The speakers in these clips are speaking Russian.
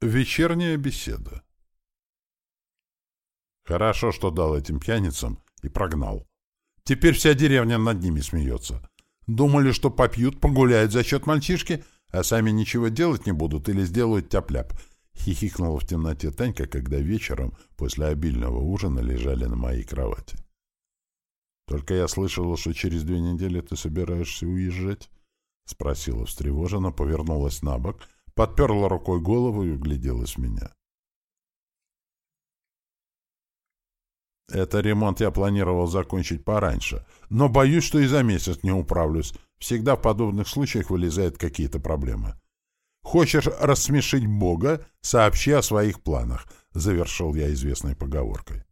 Вечерняя беседа. Хорошо, что дал этим пьяницам и прогнал. Теперь вся деревня над ними смеется. Думали, что попьют, погуляют за счет мальчишки, а сами ничего делать не будут или сделают тяп-ляп. Хихикнула в темноте Танька, когда вечером после обильного ужина лежали на моей кровати. Только я слышала, что через две недели ты собираешься уезжать. — спросила встревоженно, повернулась на бок, подперла рукой голову и угляделась в меня. «Это ремонт я планировал закончить пораньше, но боюсь, что и за месяц не управлюсь. Всегда в подобных случаях вылезают какие-то проблемы. Хочешь рассмешить Бога — сообщи о своих планах», — завершил я известной поговоркой.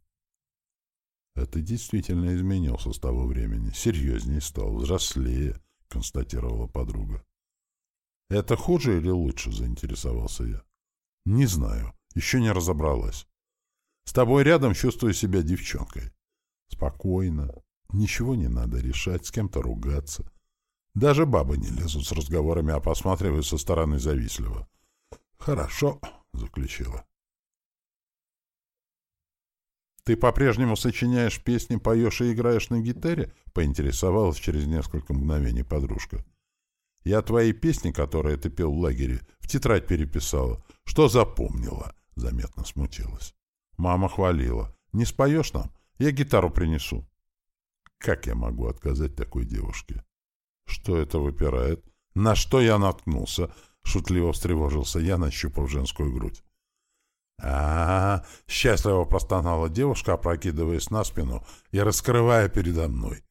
Это действительно изменился с того времени. Серьезнее стал, взрослее. — констатировала подруга. «Это хуже или лучше?» — заинтересовался я. «Не знаю. Еще не разобралась. С тобой рядом чувствую себя девчонкой. Спокойно. Ничего не надо решать, с кем-то ругаться. Даже бабы не лезут с разговорами, а посматривают со стороны завистливо. «Хорошо», — заключила. «Ты по-прежнему сочиняешь песни, поешь и играешь на гитаре?» — поинтересовалась через несколько мгновений подружка. «Я твои песни, которые ты пел в лагере, в тетрадь переписала. Что запомнила?» — заметно смутилась. Мама хвалила. «Не споешь нам? Я гитару принесу». Как я могу отказать такой девушке? Что это выпирает? На что я наткнулся? Шутливо встревожился я, нащупав женскую грудь а, -а, -а счастливо простонала девушка, опрокидываясь на спину и раскрывая передо мной